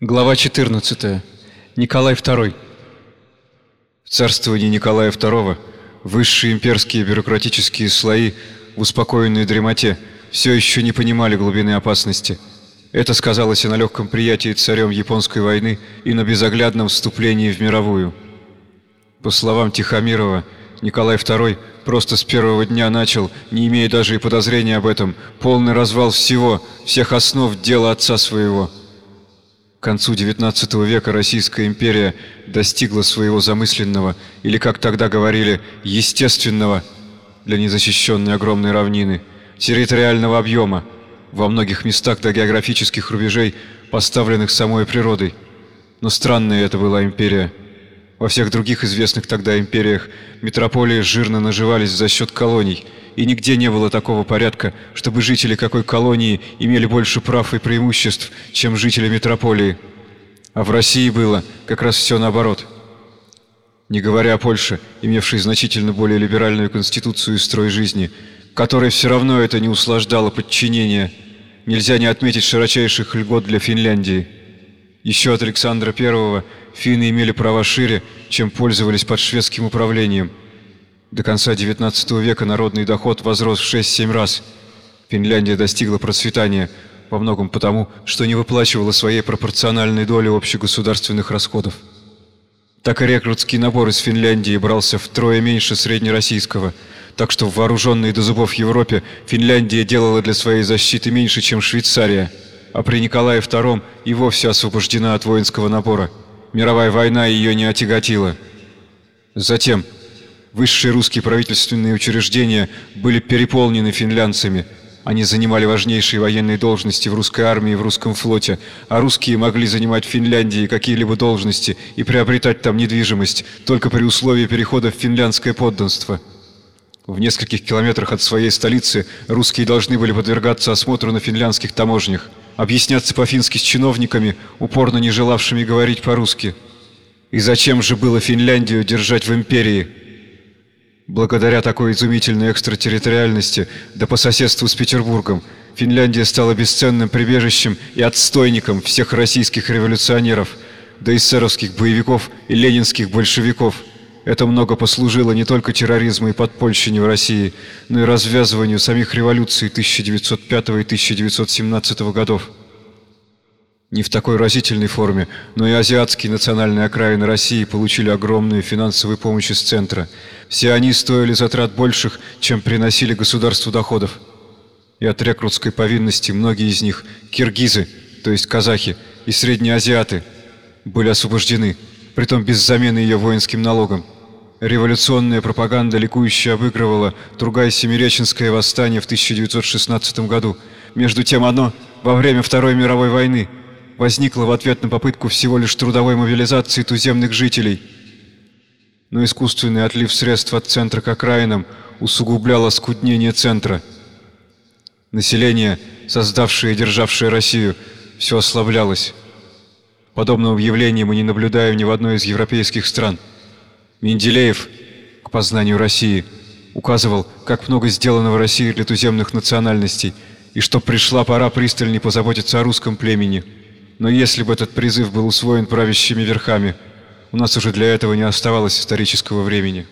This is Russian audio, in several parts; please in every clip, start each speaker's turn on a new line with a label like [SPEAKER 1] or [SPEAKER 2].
[SPEAKER 1] Глава 14. Николай II. В царствовании Николая II высшие имперские бюрократические слои в успокоенной дремоте все еще не понимали глубины опасности. Это сказалось и на легком приятии царем японской войны, и на безоглядном вступлении в мировую. По словам Тихомирова, Николай II просто с первого дня начал, не имея даже и подозрения об этом, полный развал всего, всех основ дела отца своего – к концу XIX века Российская империя достигла своего замысленного, или, как тогда говорили, естественного для незащищенной огромной равнины, территориального объема, во многих местах до географических рубежей, поставленных самой природой. Но странная это была империя. Во всех других известных тогда империях метрополии жирно наживались за счет колоний – и нигде не было такого порядка, чтобы жители какой колонии имели больше прав и преимуществ, чем жители метрополии. А в России было как раз все наоборот. Не говоря о Польше, имевшей значительно более либеральную конституцию и строй жизни, которой все равно это не услаждало подчинение, нельзя не отметить широчайших льгот для Финляндии. Еще от Александра I финны имели права шире, чем пользовались под шведским управлением – до конца XIX века народный доход возрос в 6-7 раз. Финляндия достигла процветания во многом потому, что не выплачивала своей пропорциональной доли общегосударственных расходов. Так и рекрутский набор из Финляндии брался втрое меньше среднероссийского, так что в вооруженной до зубов Европе Финляндия делала для своей защиты меньше, чем Швейцария, а при Николае II и вовсе освобождена от воинского набора. Мировая война ее не отяготила. Затем, Высшие русские правительственные учреждения были переполнены финлянцами. Они занимали важнейшие военные должности в русской армии и в русском флоте, а русские могли занимать в Финляндии какие-либо должности и приобретать там недвижимость только при условии перехода в финляндское подданство. В нескольких километрах от своей столицы русские должны были подвергаться осмотру на финляндских таможнях, объясняться по-фински с чиновниками, упорно не желавшими говорить по-русски. И зачем же было Финляндию держать в империи? Благодаря такой изумительной экстратерриториальности, да по соседству с Петербургом, Финляндия стала бесценным прибежищем и отстойником всех российских революционеров, да эсеровских боевиков и ленинских большевиков. Это много послужило не только терроризму и подпольщине в России, но и развязыванию самих революций 1905 и 1917 годов. Не в такой разительной форме, но и азиатские национальные окраины России получили огромную финансовую помощь из центра. Все они стоили затрат больших, чем приносили государству доходов. И от рекрутской повинности многие из них, киргизы, то есть казахи, и среднеазиаты, были освобождены, притом без замены ее воинским налогом. Революционная пропаганда ликующе обыгрывала Тургай-Семиреченское восстание в 1916 году. Между тем оно, во время Второй мировой войны, возникла в ответ на попытку всего лишь трудовой мобилизации туземных жителей. Но искусственный отлив средств от центра к окраинам усугублял оскуднение центра. Население, создавшее и державшее Россию, все ослаблялось. Подобного явления мы не наблюдаем ни в одной из европейских стран. Менделеев, к познанию России, указывал, как много сделано в России для туземных национальностей, и что пришла пора пристальней позаботиться о русском племени – но если бы этот призыв был усвоен правящими верхами, у нас уже для этого не оставалось исторического времени.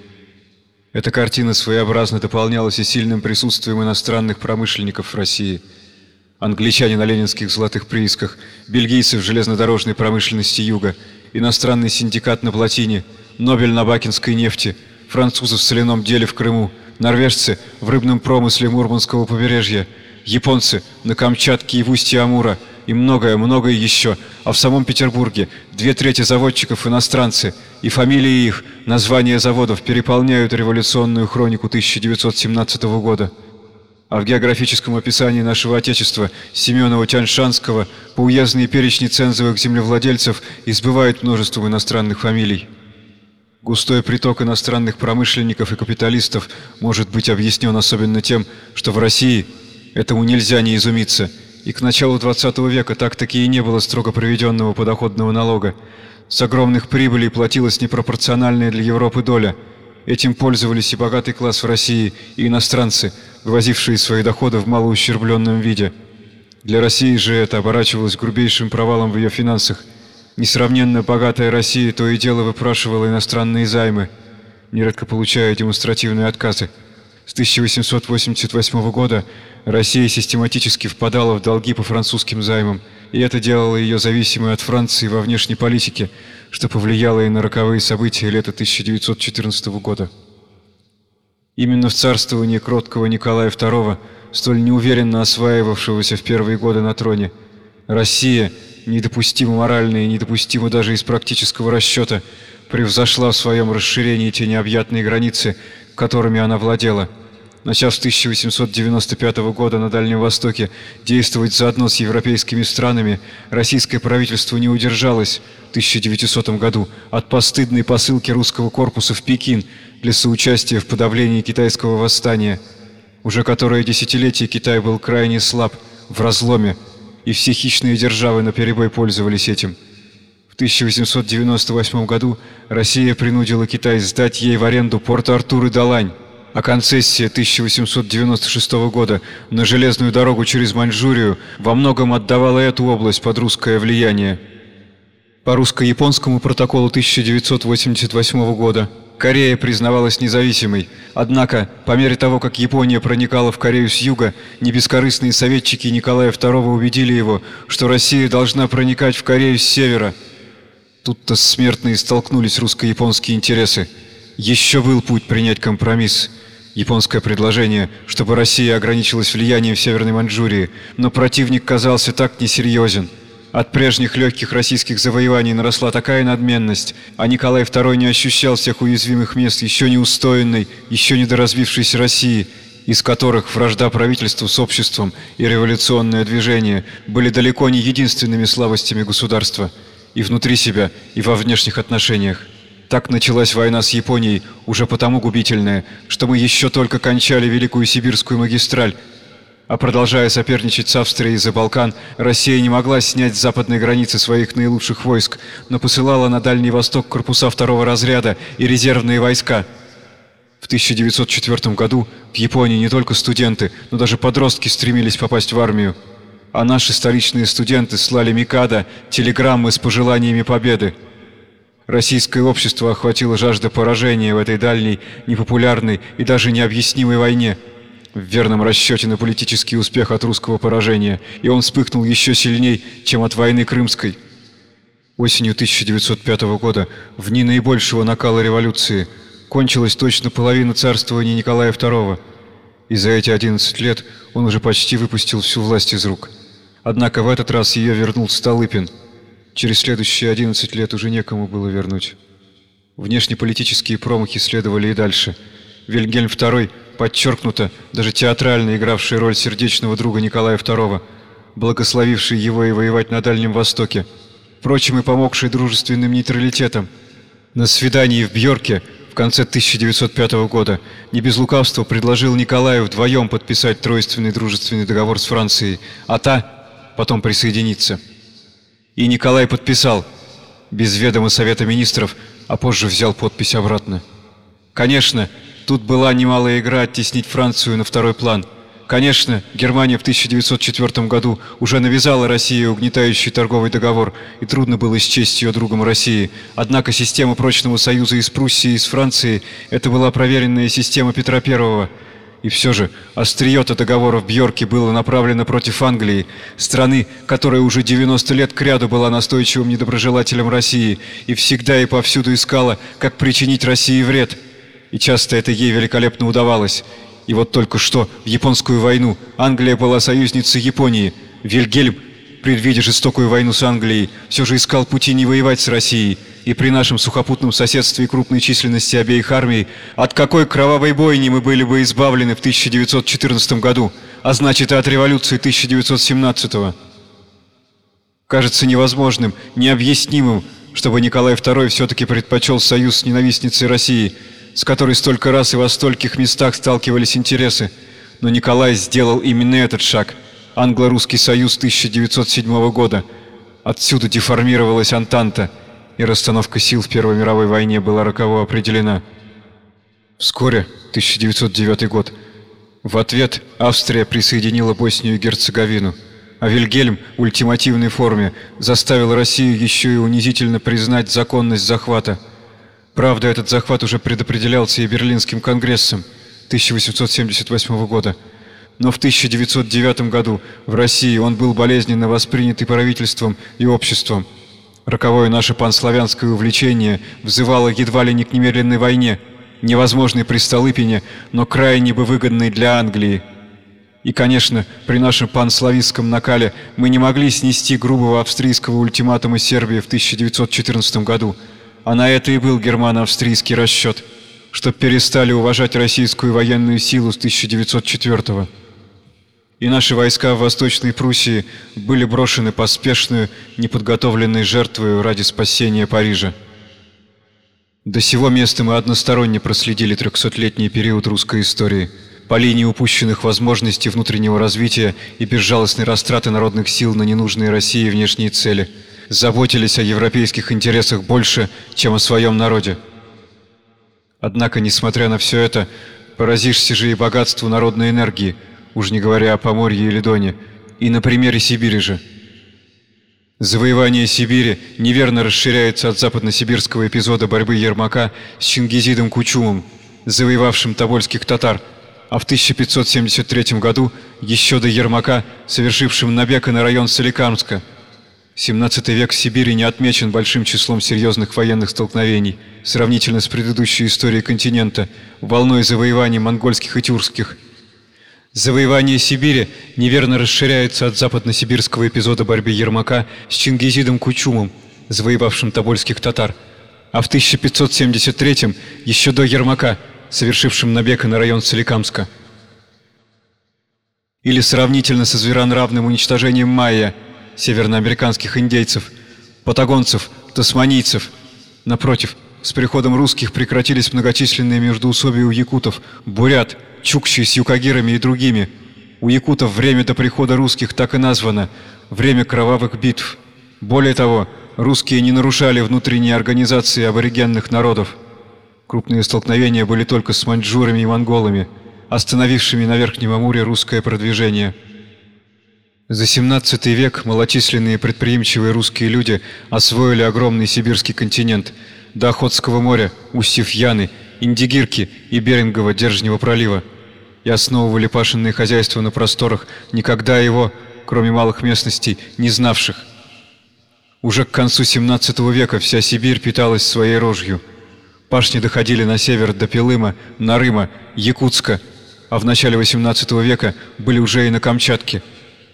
[SPEAKER 1] Эта картина своеобразно дополнялась и сильным присутствием иностранных промышленников в России. Англичане на ленинских золотых приисках, бельгийцы в железнодорожной промышленности Юга, иностранный синдикат на плотине, Нобель на бакинской нефти, французы в соляном деле в Крыму, норвежцы в рыбном промысле Мурманского побережья, японцы на Камчатке и в устье Амура – и многое-многое еще, а в самом Петербурге две трети заводчиков иностранцы, и фамилии их, названия заводов переполняют революционную хронику 1917 года. А в географическом описании нашего Отечества Семенова-Тяньшанского по уездные перечни цензовых землевладельцев избывают множество иностранных фамилий. Густой приток иностранных промышленников и капиталистов может быть объяснен особенно тем, что в России, этому нельзя не изумиться – и к началу 20 века так-таки и не было строго проведенного подоходного налога. С огромных прибылей платилась непропорциональная для Европы доля. Этим пользовались и богатый класс в России, и иностранцы, вывозившие свои доходы в малоущербленном виде. Для России же это оборачивалось грубейшим провалом в ее финансах – Несравненно богатая Россия то и дело выпрашивала иностранные займы, нередко получая демонстративные отказы. С 1888 года Россия систематически впадала в долги по французским займам, и это делало ее зависимой от Франции во внешней политике, что повлияло и на роковые события лета 1914 года. Именно в царствовании кроткого Николая II, столь неуверенно осваивавшегося в первые годы на троне, Россия, недопустимо морально и недопустимо даже из практического расчета, превзошла в своем расширении те необъятные границы, которыми она владела. Начав с 1895 года на Дальнем Востоке действовать заодно с европейскими странами, российское правительство не удержалось в 1900 году от постыдной посылки русского корпуса в Пекин для соучастия в подавлении китайского восстания. Уже которое десятилетие Китай был крайне слаб, в разломе, и все хищные державы наперебой пользовались этим. В 1898 году Россия принудила Китай сдать ей в аренду порт Артур и Далань, а концессия 1896 года на железную дорогу через Маньчжурию во многом отдавала эту область под русское влияние. По русско-японскому протоколу 1988 года Корея признавалась независимой, однако, по мере того, как Япония проникала в Корею с юга, небескорыстные советчики Николая II убедили его, что Россия должна проникать в Корею с севера. Тут-то смертные столкнулись русско-японские интересы. Еще был путь принять компромисс. Японское предложение, чтобы Россия ограничилась влиянием в Северной Маньчжурии, но противник казался так несерьезен. От прежних легких российских завоеваний наросла такая надменность, а Николай II не ощущал всех уязвимых мест еще не устоянной, еще не доразвившейся России, из которых вражда правительству с обществом и революционное движение были далеко не единственными слабостями государства и внутри себя, и во внешних отношениях. Так началась война с Японией, уже потому губительная, что мы еще только кончали Великую Сибирскую магистраль, а продолжая соперничать с Австрией за Балкан, Россия не могла снять с западной границы своих наилучших войск, но посылала на Дальний Восток корпуса второго разряда и резервные войска. В 1904 году в Японии не только студенты, но даже подростки стремились попасть в армию. А наши столичные студенты слали Микадо телеграммы с пожеланиями победы. Российское общество охватило жажда поражения в этой дальней, непопулярной и даже необъяснимой войне – в верном расчете на политический успех от русского поражения, и он вспыхнул еще сильней, чем от войны Крымской. Осенью 1905 года, в дни наибольшего накала революции, кончилась точно половина царствования Николая II, и за эти 11 лет он уже почти выпустил всю власть из рук. Однако в этот раз ее вернул Столыпин. Через следующие 11 лет уже некому было вернуть. Внешнеполитические промахи следовали и дальше. Вильгельм II подчеркнуто, даже театрально игравший роль сердечного друга Николая II, благословивший его и воевать на Дальнем Востоке, впрочем, и помогший дружественным нейтралитетом. На свидании в Бьорке в конце 1905 года не без лукавства предложил Николаю вдвоем подписать тройственный дружественный договор с Францией, а та потом присоединиться. И Николай подписал, без ведома Совета Министров, а позже взял подпись обратно. Конечно, Тут была немалая игра оттеснить Францию на второй план. Конечно, Германия в 1904 году уже навязала России угнетающий торговый договор, и трудно было счесть ее другом России. Однако система прочного союза из Пруссии и из Франции – это была проверенная система Петра I. И все же острие-то договора в Бьорке было направлено против Англии, страны, которая уже 90 лет кряду была настойчивым недоброжелателем России и всегда и повсюду искала, как причинить России вред – и часто это ей великолепно удавалось. И вот только что в японскую войну Англия была союзницей Японии. Вильгельм, предвидя жестокую войну с Англией, все же искал пути не воевать с Россией. И при нашем сухопутном соседстве и крупной численности обеих армий, от какой кровавой бойни мы были бы избавлены в 1914 году, а значит и от революции 1917 -го. Кажется невозможным, необъяснимым, чтобы Николай II все-таки предпочел союз с ненавистницей России – с которой столько раз и во стольких местах сталкивались интересы. Но Николай сделал именно этот шаг. Англо-русский союз 1907 года. Отсюда деформировалась Антанта, и расстановка сил в Первой мировой войне была роково определена. Вскоре, 1909 год, в ответ Австрия присоединила Боснию и Герцеговину, а Вильгельм в ультимативной форме заставил Россию еще и унизительно признать законность захвата. Правда, этот захват уже предопределялся и Берлинским конгрессом 1878 года. Но в 1909 году в России он был болезненно воспринят и правительством, и обществом. Роковое наше панславянское увлечение взывало едва ли не к немедленной войне, невозможной при Столыпине, но крайне бы выгодной для Англии. И, конечно, при нашем панславистском накале мы не могли снести грубого австрийского ультиматума Сербии в 1914 году, а на это и был германо-австрийский расчет, чтоб перестали уважать российскую военную силу с 1904 года и наши войска в Восточной Пруссии были брошены поспешную, неподготовленной жертвой ради спасения Парижа. До сего места мы односторонне проследили трехсотлетний период русской истории. По линии упущенных возможностей внутреннего развития и безжалостной растраты народных сил на ненужные России внешние цели, заботились о европейских интересах больше, чем о своем народе. Однако, несмотря на все это, поразишься же и богатству народной энергии – уж не говоря о Поморье или Доне, и на примере Сибири же. Завоевание Сибири неверно расширяется от западносибирского эпизода борьбы Ермака с Чингизидом Кучумом, завоевавшим тобольских татар, а в 1573 году еще до Ермака, совершившим набег на район Соликамска. 17 век в Сибири не отмечен большим числом серьезных военных столкновений, сравнительно с предыдущей историей континента, волной завоеваний монгольских и тюркских – Завоевание Сибири неверно расширяется от западно-сибирского эпизода борьбы Ермака с Чингизидом Кучумом, завоевавшим тобольских татар, а в 1573-м, еще до Ермака, совершившим набег на район Соликамска. Или сравнительно со зверонравным уничтожением майя, северноамериканских индейцев, патагонцев, тасманийцев. Напротив, с приходом русских прекратились многочисленные междоусобия у якутов, бурят, Чукчи с юкагирами и другими. У якутов время до прихода русских так и названо – время кровавых битв. Более того, русские не нарушали внутренние организации аборигенных народов. Крупные столкновения были только с маньчжурами и монголами, остановившими на Верхнем Амуре русское продвижение. За 17 век малочисленные предприимчивые русские люди освоили огромный сибирский континент до Охотского моря, устьев Яны, Индигирки и Берингово-Держнего пролива и основывали пашенные хозяйства на просторах, никогда его, кроме малых местностей, не знавших. Уже к концу 17 века вся Сибирь питалась своей рожью. Пашни доходили на север до Пилыма, Нарыма, Якутска, а в начале 18 века были уже и на Камчатке.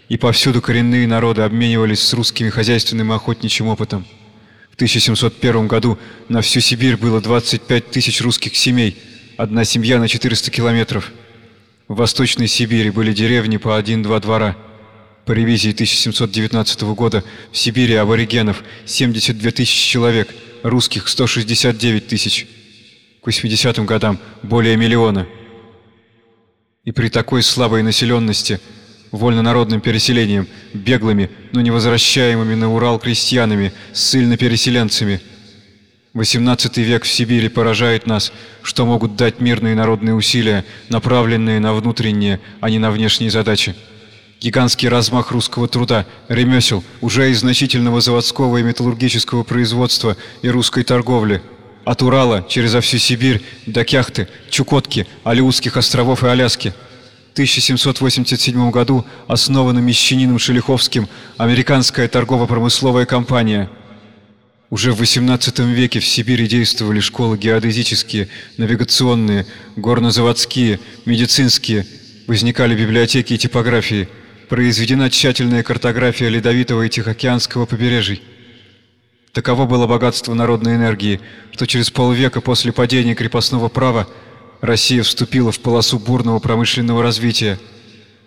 [SPEAKER 1] И повсюду коренные народы обменивались с русскими хозяйственным и охотничьим опытом. В 1701 году на всю Сибирь было 25 тысяч русских семей, одна семья на 400 километров – в Восточной Сибири были деревни по один-два двора. По ревизии 1719 года в Сибири аборигенов 72 тысячи человек, русских 169 тысяч. К 80-м годам более миллиона. И при такой слабой населенности, вольнонародным переселением, беглыми, но невозвращаемыми на Урал крестьянами, ссыльно-переселенцами – XVIII век в Сибири поражает нас, что могут дать мирные народные усилия, направленные на внутренние, а не на внешние задачи. Гигантский размах русского труда, ремесел, уже из значительного заводского и металлургического производства и русской торговли. От Урала через всю Сибирь до Кяхты, Чукотки, Алиутских островов и Аляски. В 1787 году основана мещанином Шелиховским американская торгово-промысловая компания – уже в XVIII веке в Сибири действовали школы геодезические, навигационные, горнозаводские, медицинские, возникали библиотеки и типографии, произведена тщательная картография ледовитого и тихоокеанского побережий. Таково было богатство народной энергии, что через полвека после падения крепостного права Россия вступила в полосу бурного промышленного развития.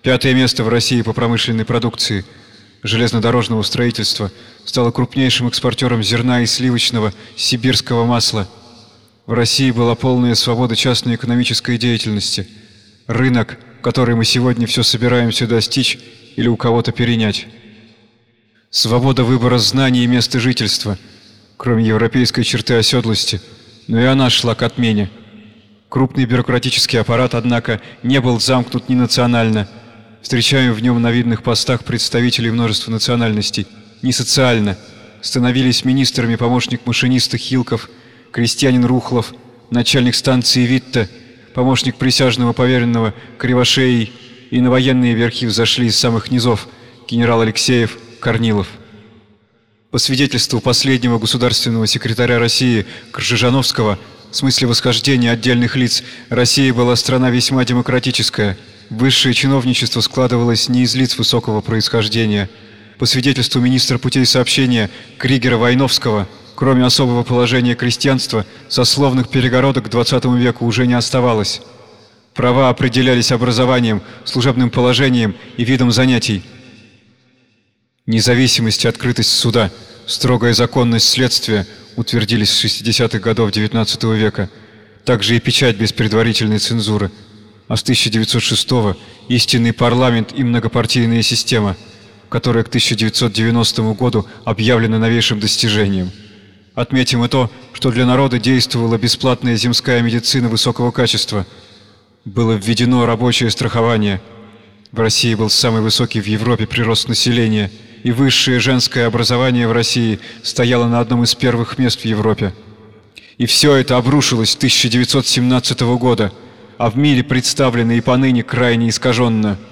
[SPEAKER 1] Пятое место в России по промышленной продукции – железнодорожного строительства, стала крупнейшим экспортером зерна и сливочного сибирского масла. В России была полная свобода частной экономической деятельности. Рынок, который мы сегодня все собираемся достичь или у кого-то перенять. Свобода выбора знаний и места жительства, кроме европейской черты оседлости, но и она шла к отмене. Крупный бюрократический аппарат, однако, не был замкнут ни национально, встречаем в нем на видных постах представителей множества национальностей, не социально. Становились министрами помощник машиниста Хилков, крестьянин Рухлов, начальник станции Витта, помощник присяжного поверенного Кривошеей, и на военные верхи взошли из самых низов генерал Алексеев, Корнилов. По свидетельству последнего государственного секретаря России Кржижановского, в смысле восхождения отдельных лиц, Россия была страна весьма демократическая. Высшее чиновничество складывалось не из лиц высокого происхождения. По свидетельству министра путей сообщения Кригера Войновского, кроме особого положения крестьянства, сословных перегородок к XX веку уже не оставалось. Права определялись образованием, служебным положением и видом занятий. Независимость и открытость суда, строгая законность следствия утвердились с 60-х годов XIX века, также и печать без предварительной цензуры, а с 1906-го истинный парламент и многопартийная система, которая к 1990 году объявлена новейшим достижением. Отметим и то, что для народа действовала бесплатная земская медицина высокого качества – было введено рабочее страхование. В России был самый высокий в Европе прирост населения, и высшее женское образование в России стояло на одном из первых мест в Европе. И все это обрушилось 1917 года, а в мире представлено и поныне крайне искаженно –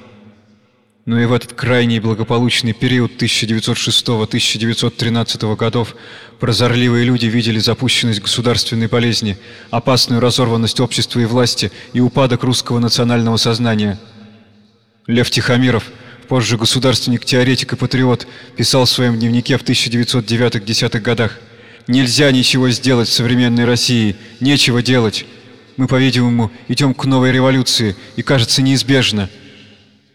[SPEAKER 1] но и в этот крайний благополучный период 1906-1913 годов прозорливые люди видели запущенность государственной болезни, опасную разорванность общества и власти и упадок русского национального сознания. Лев Тихомиров, позже государственник-теоретик и патриот, писал в своем дневнике в 1909-10 годах «Нельзя ничего сделать в современной России, нечего делать. Мы, по-видимому, идем к новой революции, и кажется неизбежно».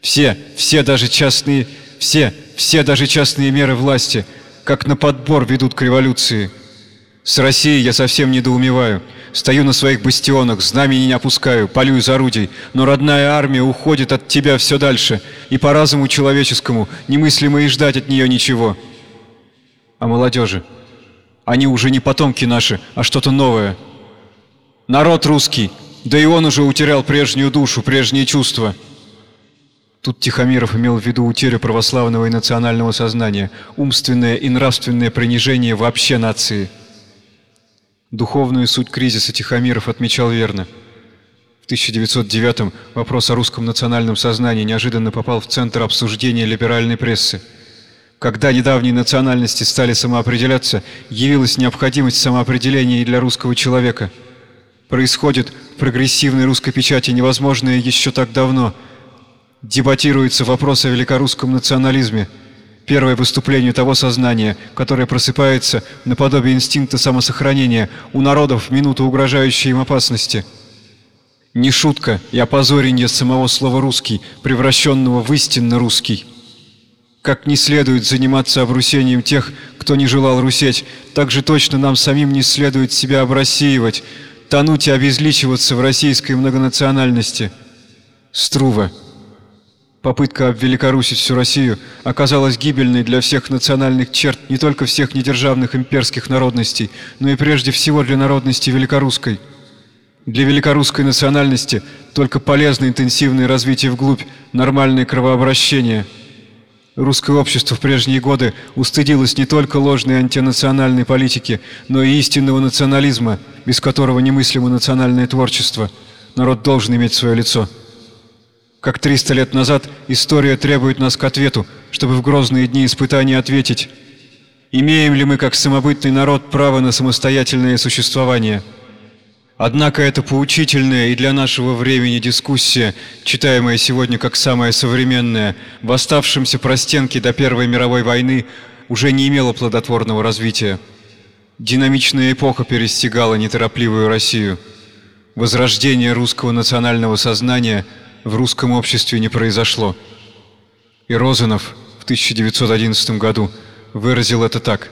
[SPEAKER 1] Все, все даже частные, все, все даже частные меры власти, как на подбор ведут к революции. С Россией я совсем недоумеваю. Стою на своих бастионах, знамени не опускаю, полю из орудий, но родная армия уходит от тебя все дальше, и по разуму человеческому немыслимо и ждать от нее ничего. А молодежи? Они уже не потомки наши, а что-то новое. Народ русский, да и он уже утерял прежнюю душу, прежние чувства. Тут Тихомиров имел в виду утерю православного и национального сознания, умственное и нравственное принижение вообще нации. Духовную суть кризиса Тихомиров отмечал верно. В 1909 вопрос о русском национальном сознании неожиданно попал в центр обсуждения либеральной прессы. Когда недавние национальности стали самоопределяться, явилась необходимость самоопределения и для русского человека. Происходит в прогрессивной русской печати невозможное еще так давно – дебатируется вопрос о великорусском национализме, первое выступление того сознания, которое просыпается наподобие инстинкта самосохранения у народов в минуту угрожающей им опасности. Не шутка и опозорение самого слова «русский», превращенного в истинно русский. Как не следует заниматься обрусением тех, кто не желал русеть, так же точно нам самим не следует себя обрассеивать, тонуть и обезличиваться в российской многонациональности. Струва. Попытка обвеликорусить всю Россию оказалась гибельной для всех национальных черт не только всех недержавных имперских народностей, но и прежде всего для народности великорусской. Для великорусской национальности только полезно интенсивное развитие вглубь, нормальное кровообращение. Русское общество в прежние годы устыдилось не только ложной антинациональной политики, но и истинного национализма, без которого немыслимо национальное творчество. Народ должен иметь свое лицо. Как 300 лет назад история требует нас к ответу, чтобы в грозные дни испытаний ответить, имеем ли мы как самобытный народ право на самостоятельное существование. Однако это поучительная и для нашего времени дискуссия, читаемая сегодня как самая современная, в оставшемся простенке до Первой мировой войны, уже не имела плодотворного развития. Динамичная эпоха перестигала неторопливую Россию. Возрождение русского национального сознания – в русском обществе не произошло. И Розанов в 1911 году выразил это так.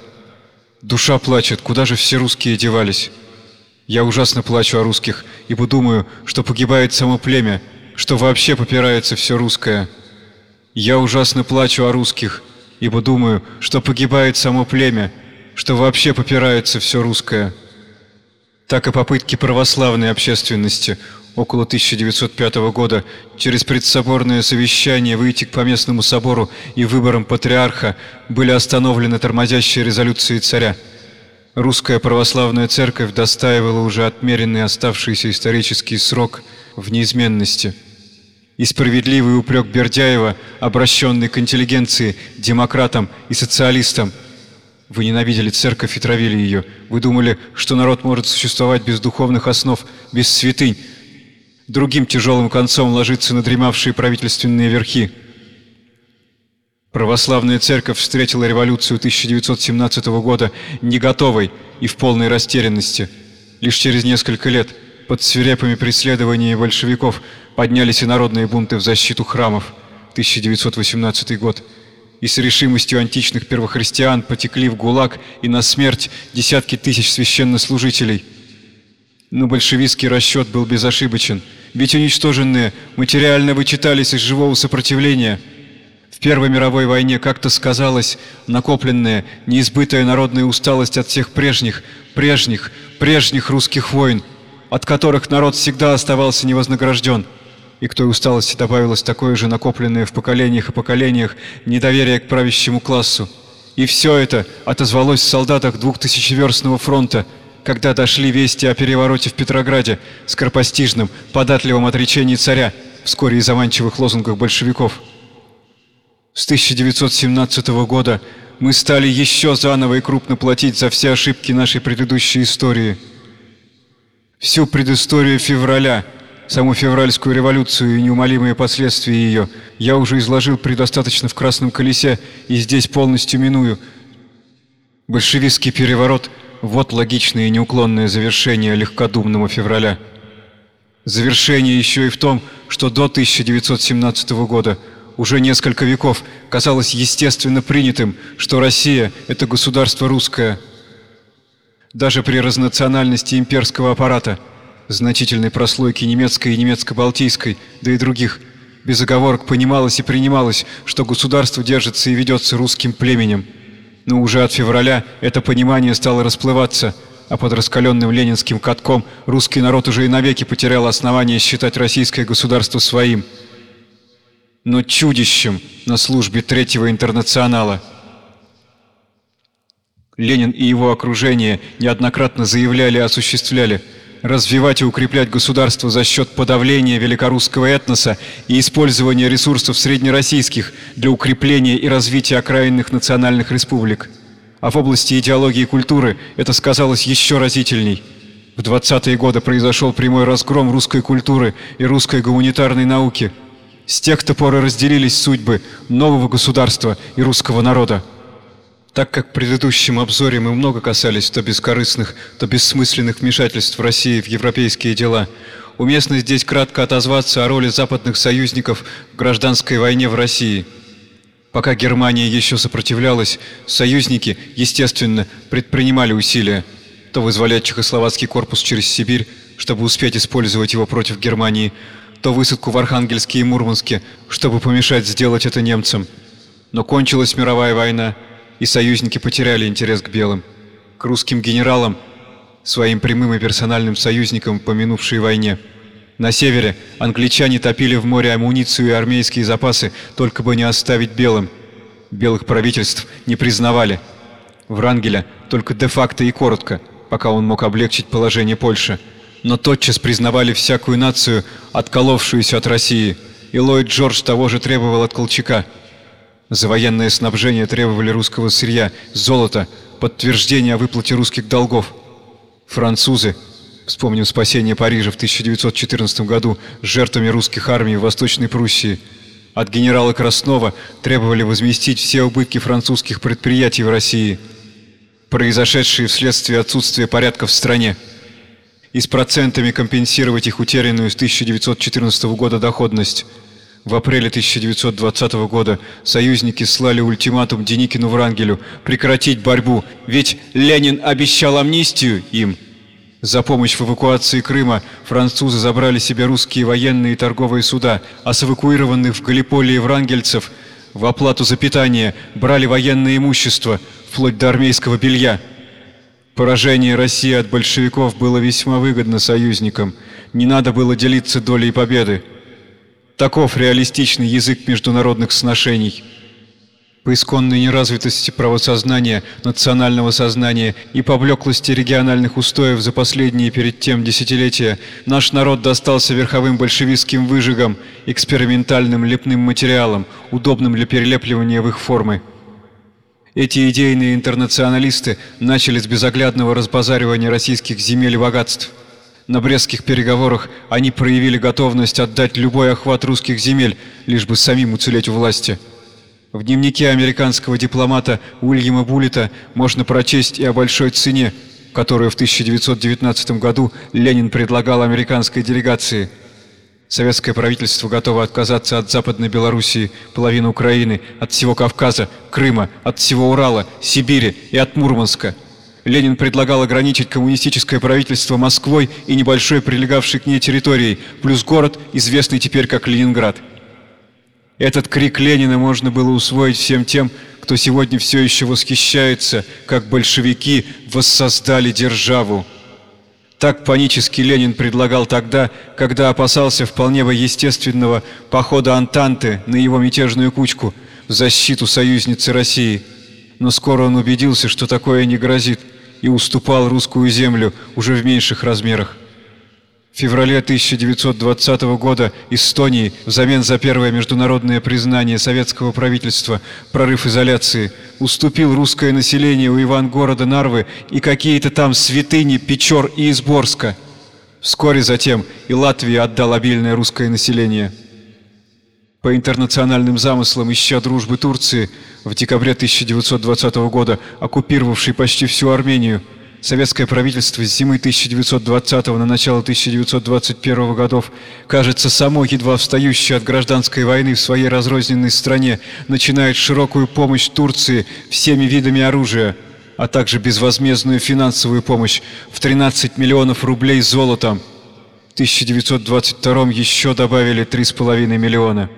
[SPEAKER 1] «Душа плачет, куда же все русские девались? Я ужасно плачу о русских, ибо думаю, что погибает само племя, что вообще попирается все русское. Я ужасно плачу о русских, ибо думаю, что погибает само племя, что вообще попирается все русское» так и попытки православной общественности около 1905 года через предсоборное совещание выйти к поместному собору и выборам патриарха были остановлены тормозящие резолюции царя. Русская православная церковь достаивала уже отмеренный оставшийся исторический срок в неизменности. И справедливый упрек Бердяева, обращенный к интеллигенции, демократам и социалистам – вы ненавидели церковь и травили ее. Вы думали, что народ может существовать без духовных основ, без святынь. Другим тяжелым концом ложится на дремавшие правительственные верхи. Православная церковь встретила революцию 1917 года не готовой и в полной растерянности. Лишь через несколько лет под свирепыми преследованиями большевиков поднялись и народные бунты в защиту храмов. 1918 год и с решимостью античных первохристиан потекли в ГУЛАГ и на смерть десятки тысяч священнослужителей. Но большевистский расчет был безошибочен, ведь уничтоженные материально вычитались из живого сопротивления. В Первой мировой войне как-то сказалась накопленная, неизбытая народная усталость от всех прежних, прежних, прежних русских войн, от которых народ всегда оставался невознагражден и к той усталости добавилось такое же накопленное в поколениях и поколениях недоверие к правящему классу. И все это отозвалось в солдатах двухтысячеверстного фронта, когда дошли вести о перевороте в Петрограде, скоропостижном, податливом отречении царя, вскоре и заманчивых лозунгах большевиков. С 1917 года мы стали еще заново и крупно платить за все ошибки нашей предыдущей истории. Всю предысторию февраля – Саму февральскую революцию и неумолимые последствия ее я уже изложил предостаточно в «Красном колесе» и здесь полностью миную. Большевистский переворот – вот логичное и неуклонное завершение легкодумного февраля. Завершение еще и в том, что до 1917 года уже несколько веков казалось естественно принятым, что Россия – это государство русское. Даже при разнациональности имперского аппарата – значительной прослойки немецкой и немецко-балтийской, да и других, без оговорок понималось и принималось, что государство держится и ведется русским племенем. Но уже от февраля это понимание стало расплываться, а под раскаленным ленинским катком русский народ уже и навеки потерял основание считать российское государство своим. Но чудищем на службе Третьего интернационала. Ленин и его окружение неоднократно заявляли и осуществляли – развивать и укреплять государство за счет подавления великорусского этноса и использования ресурсов среднероссийских для укрепления и развития окраинных национальных республик. А в области идеологии и культуры это сказалось еще разительней. В 20-е годы произошел прямой разгром русской культуры и русской гуманитарной науки. С тех-то пор разделились судьбы нового государства и русского народа. Так как в предыдущем обзоре мы много касались то бескорыстных, то бессмысленных вмешательств России в европейские дела, уместно здесь кратко отозваться о роли западных союзников в гражданской войне в России. Пока Германия еще сопротивлялась, союзники, естественно, предпринимали усилия, то вызволять чехословацкий корпус через Сибирь, чтобы успеть использовать его против Германии, то высадку в Архангельске и Мурманске, чтобы помешать сделать это немцам. Но кончилась мировая война, и союзники потеряли интерес к белым, к русским генералам, своим прямым и персональным союзникам по минувшей войне. На севере англичане топили в море амуницию и армейские запасы, только бы не оставить белым. Белых правительств не признавали. Врангеля только де-факто и коротко, пока он мог облегчить положение Польши. Но тотчас признавали всякую нацию, отколовшуюся от России, и Ллойд Джордж того же требовал от Колчака – за военное снабжение требовали русского сырья, золота, подтверждения о выплате русских долгов. Французы, вспомним спасение Парижа в 1914 году жертвами русских армий в Восточной Пруссии, от генерала Краснова требовали возместить все убытки французских предприятий в России, произошедшие вследствие отсутствия порядка в стране, и с процентами компенсировать их утерянную с 1914 года доходность – в апреле 1920 года союзники слали ультиматум Деникину Врангелю прекратить борьбу, ведь Ленин обещал амнистию им. За помощь в эвакуации Крыма французы забрали себе русские военные и торговые суда, а с эвакуированных в Галиполии врангельцев в оплату за питание брали военное имущество, вплоть до армейского белья. Поражение России от большевиков было весьма выгодно союзникам, не надо было делиться долей победы. Таков реалистичный язык международных сношений. По исконной неразвитости правосознания, национального сознания и поблеклости региональных устоев за последние перед тем десятилетия наш народ достался верховым большевистским выжигам, экспериментальным лепным материалом, удобным для перелепливания в их формы. Эти идейные интернационалисты начали с безоглядного разбазаривания российских земель и богатств. На брестских переговорах они проявили готовность отдать любой охват русских земель, лишь бы самим уцелеть у власти. В дневнике американского дипломата Уильяма Буллета можно прочесть и о большой цене, которую в 1919 году Ленин предлагал американской делегации. Советское правительство готово отказаться от Западной Белоруссии, половины Украины, от всего Кавказа, Крыма, от всего Урала, Сибири и от Мурманска. Ленин предлагал ограничить коммунистическое правительство Москвой и небольшой прилегавшей к ней территорией, плюс город, известный теперь как Ленинград. Этот крик Ленина можно было усвоить всем тем, кто сегодня все еще восхищается, как большевики воссоздали державу. Так панически Ленин предлагал тогда, когда опасался вполне бы естественного похода Антанты на его мятежную кучку в защиту союзницы России. Но скоро он убедился, что такое не грозит, и уступал русскую землю уже в меньших размерах. В феврале 1920 года Эстонии взамен за первое международное признание советского правительства прорыв изоляции уступил русское население у Ивангорода Нарвы и какие-то там святыни Печор и Изборска. Вскоре затем и Латвия отдал обильное русское население. По интернациональным замыслам, ища дружбы Турции, в декабре 1920 года оккупировавшей почти всю Армению, Советское правительство с зимы 1920 на начало 1921 годов, кажется, само едва встающее от гражданской войны в своей разрозненной стране, начинает широкую помощь Турции всеми видами оружия, а также безвозмездную финансовую помощь в 13 миллионов рублей золотом. В 1922 еще добавили 3,5 миллиона.